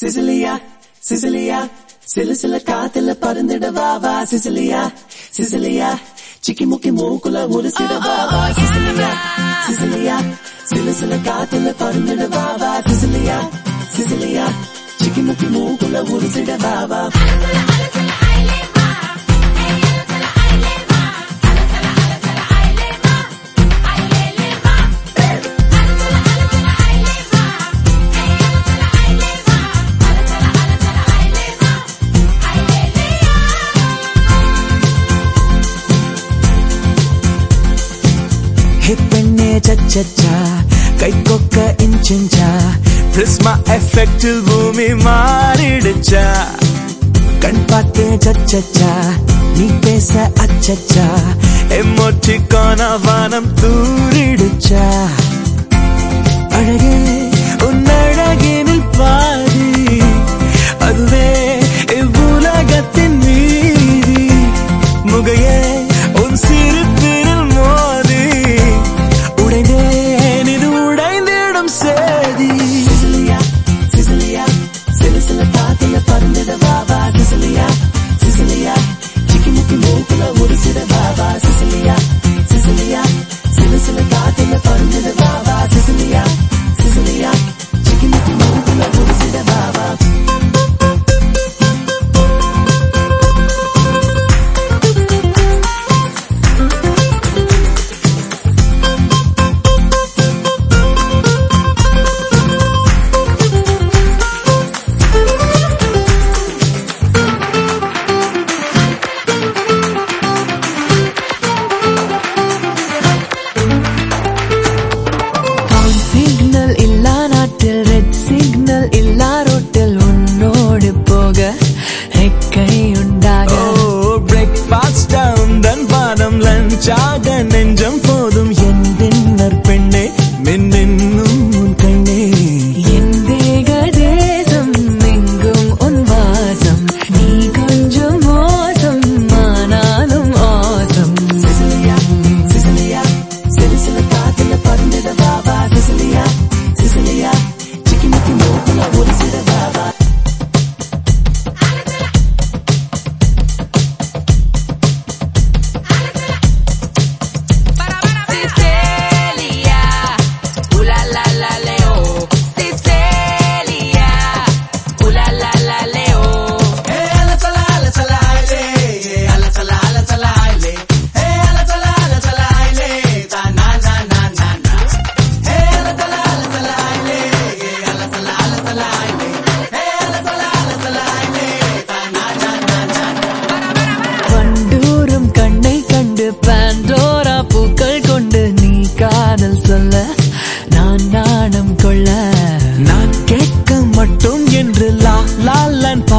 Cecilia Cecilia சில சில காத்துல பறந்துட வாவா சிசிலியா சிசிலியா. சிக்கி முக்கி மூக்குல ஒரு சில வாவா சிசிலியா. சிசிலியா சில சில காத்துல பறந்துட வாவா சிசிலியா சிசிலியா. சிக்கி முக்கி மூக்குல ஒரு சில வாவா. சச்சச்சா கை கொக்க இன்ச்சா பிரிஸ்மா எஃபெக்டில் பூமி மாறிடுச்சா? கண் பார்த்து சச்சச்சா நீ பேச அச்சச்சா? எம்மொச்சிக்கான வானம் தூரிடுச்சா? அழகே 炸弹能正 la la land.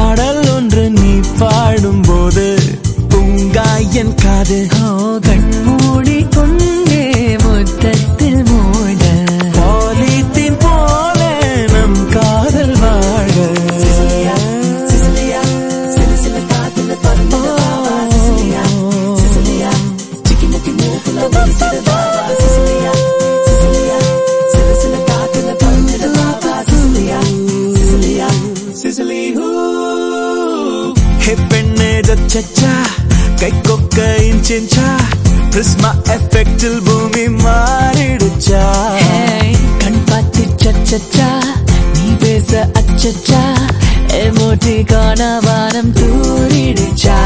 പെണ്ണെ ചച്ച കൈക്കൊക്കെ ഇഞ്ചിഞ്ച പ്രിസ്മ എഫക്റ്റിൽ ഭൂമി മാറിടുച്ച കൺപാത്തി ചച്ച നീ പേസ അച്ചച്ച എമോട്ടി കാണാവാനം തൂരിടിച്ചാ